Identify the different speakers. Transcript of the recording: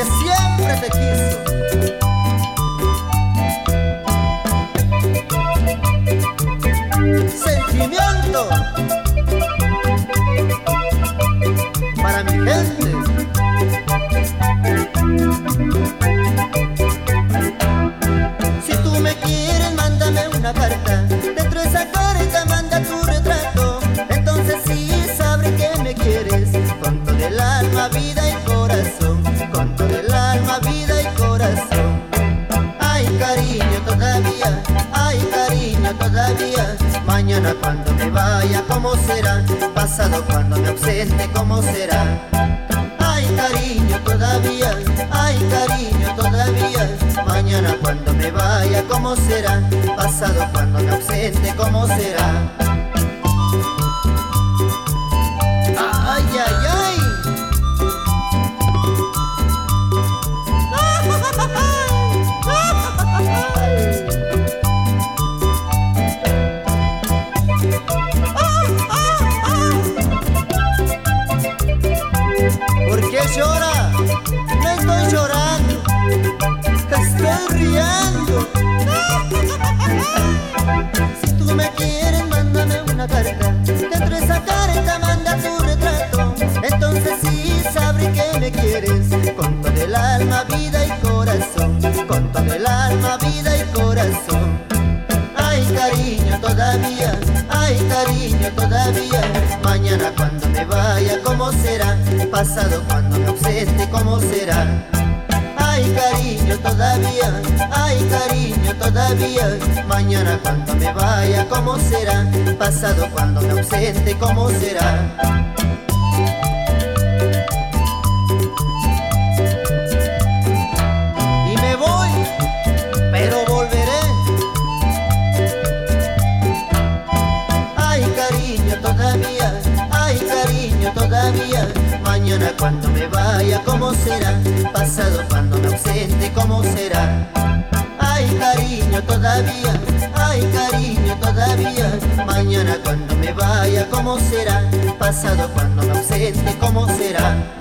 Speaker 1: que siempre te quiso. Sentimiento para mi gente. Si tú me quieres, mándame una carta. ¿Cómo será? Pasado cuando me ausente, ¿cómo será? Ay, cariño, todavía, ay, cariño, todavía. Mañana cuando me vaya, ¿cómo será? Pasado cuando me ausente, ¿cómo será? Una carta. Dentro de esa carta manda tu retrato. Entonces sí sabré que me quieres con todo el alma, vida y corazón. Con todo el alma, vida y corazón. Ay, cariño, todavía, ay, cariño, todavía. Mañana cuando me vaya, ¿cómo será? Pasado cuando me ausente, ¿cómo será? Ay, cariño, todavía, todavía. Mañana cuando me vaya, ¿cómo será? Pasado cuando me ausente, ¿cómo será? Y me voy, pero volveré. Ay, cariño, todavía, ay, cariño, todavía. Mañana cuando me vaya, ¿cómo será? Pasado cuando me ausente, ¿cómo será? Cariño, todavía, ay, cariño, todavía. Mañana cuando me vaya, ¿cómo será? Pasado cuando me ausente, ¿cómo será?